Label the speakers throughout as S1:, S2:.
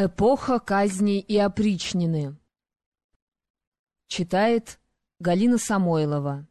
S1: Эпоха казней и опричнины. Читает Галина Самойлова.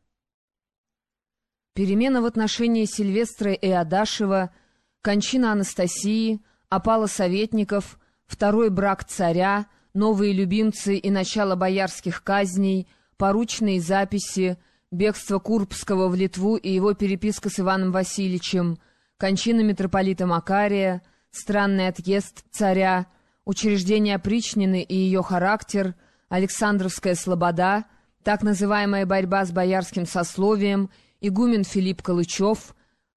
S1: Перемена в отношении Сильвестра и Адашева, кончина Анастасии, опала советников, второй брак царя, новые любимцы и начало боярских казней, поручные записи, бегство Курбского в Литву и его переписка с Иваном Васильевичем, кончина митрополита Макария, странный отъезд царя — учреждение опричнины и ее характер, Александровская слобода, так называемая борьба с боярским сословием, игумен Филипп Калычев,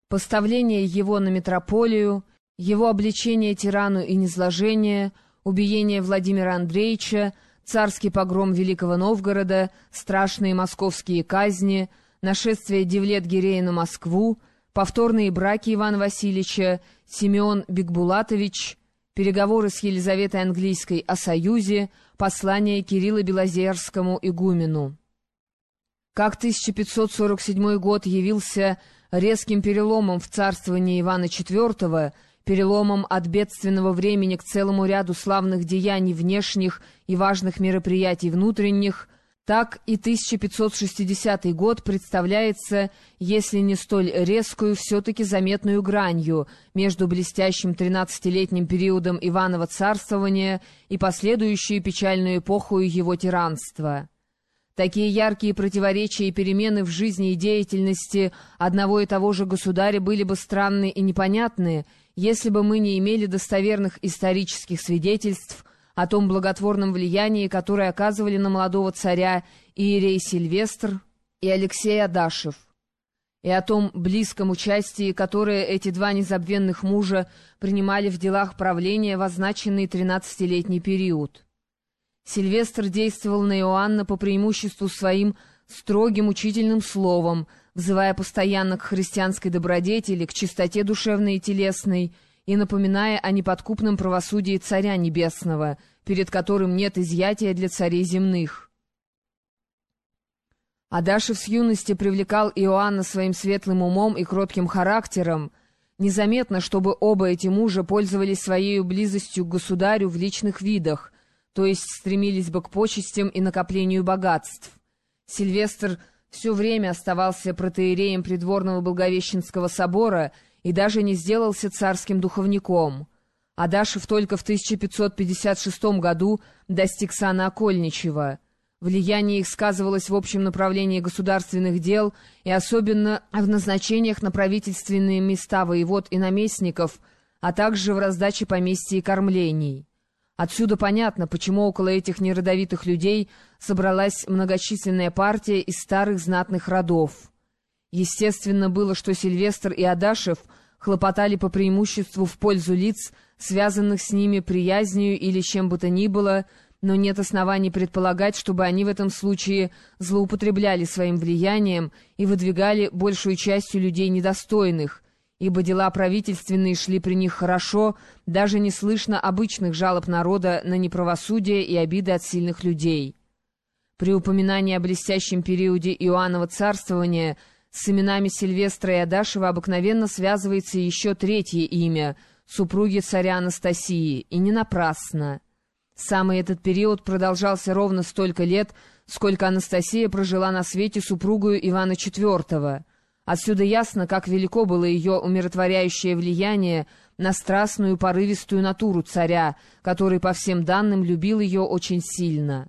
S1: поставление его на метрополию, его обличение тирану и низложение, убиение Владимира Андреевича, царский погром Великого Новгорода, страшные московские казни, нашествие Девлет-Гирея на Москву, повторные браки Ивана Васильевича, Симеон Бекбулатович, переговоры с Елизаветой Английской о союзе, послание Кирилла Белозерскому игумену. Как 1547 год явился резким переломом в царствовании Ивана IV, переломом от бедственного времени к целому ряду славных деяний внешних и важных мероприятий внутренних – так и 1560 год представляется, если не столь резкую, все-таки заметную гранью между блестящим 13-летним периодом Иванова царствования и последующей печальную эпоху его тиранства. Такие яркие противоречия и перемены в жизни и деятельности одного и того же государя были бы странны и непонятны, если бы мы не имели достоверных исторических свидетельств о том благотворном влиянии, которое оказывали на молодого царя Иерей Сильвестр и Алексей Адашев, и о том близком участии, которое эти два незабвенных мужа принимали в делах правления в означенный тринадцатилетний период. Сильвестр действовал на Иоанна по преимуществу своим строгим учительным словом, взывая постоянно к христианской добродетели, к чистоте душевной и телесной, и напоминая о неподкупном правосудии Царя Небесного, перед которым нет изъятия для царей земных. Адашев с юности привлекал Иоанна своим светлым умом и кротким характером. Незаметно, чтобы оба эти мужа пользовались своей близостью к государю в личных видах, то есть стремились бы к почестям и накоплению богатств. Сильвестр все время оставался протеереем придворного Благовещенского собора — и даже не сделался царским духовником. Адашев только в 1556 году достиг сана Окольничева. Влияние их сказывалось в общем направлении государственных дел и особенно в назначениях на правительственные места воевод и наместников, а также в раздаче поместья и кормлений. Отсюда понятно, почему около этих неродовитых людей собралась многочисленная партия из старых знатных родов. Естественно было, что Сильвестр и Адашев хлопотали по преимуществу в пользу лиц, связанных с ними приязнью или чем бы то ни было, но нет оснований предполагать, чтобы они в этом случае злоупотребляли своим влиянием и выдвигали большую частью людей недостойных, ибо дела правительственные шли при них хорошо, даже не слышно обычных жалоб народа на неправосудие и обиды от сильных людей. При упоминании о блестящем периоде Иоаннова царствования – с именами Сильвестра и Адашева обыкновенно связывается еще третье имя — супруги царя Анастасии, и не напрасно. Самый этот период продолжался ровно столько лет, сколько Анастасия прожила на свете супругою Ивана IV. Отсюда ясно, как велико было ее умиротворяющее влияние на страстную порывистую натуру царя, который, по всем данным, любил ее очень сильно.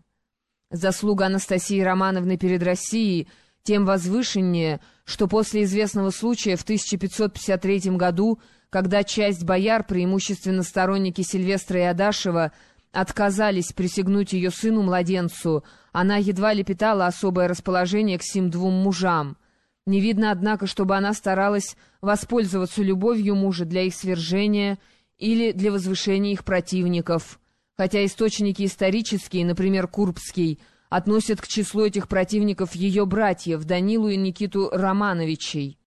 S1: Заслуга Анастасии Романовны перед Россией — тем возвышеннее, что после известного случая в 1553 году, когда часть бояр, преимущественно сторонники Сильвестра и Адашева, отказались присягнуть ее сыну-младенцу, она едва ли питала особое расположение к сим двум мужам. Не видно, однако, чтобы она старалась воспользоваться любовью мужа для их свержения или для возвышения их противников. Хотя источники исторические, например, Курбский, относят к числу этих противников ее братьев Данилу и Никиту Романовичей.